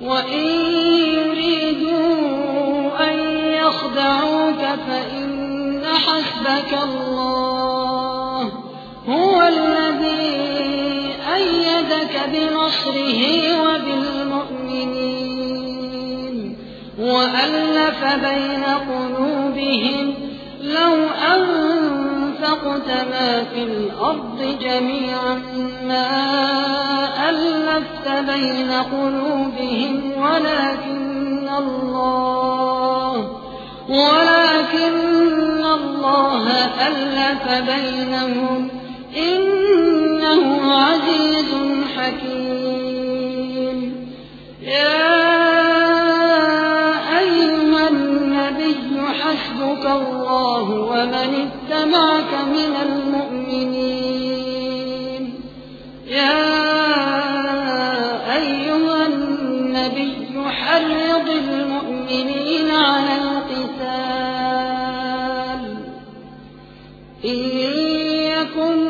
وإن يريدوا أن يخدعوك فإن حسبك الله هو الذي أيدك بنصره وبالمؤمنين وألف بين قلوبهم لو أنفقت ما في الأرض جميعا ما ألفت بين قلوبهم ولكن الله ولكن الله ألف بينهم إنه عزيز حسبك الله ومن اتبعك من المؤمنين. يا يحرض المؤمنين على القتال. إن يكن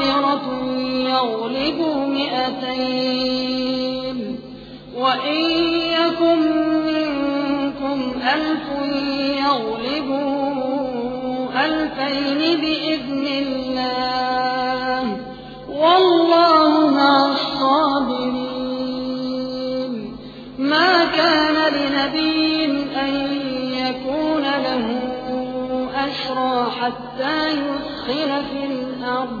صابرة يغلبوا مئتين. وإن يكن منكم ألف يغلبوا ألفين بإذن الله والله مع الصابرين. ما كان لنبي أن يكون له أسرى حتى يدخل في الأرض.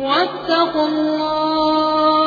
واتقوا الله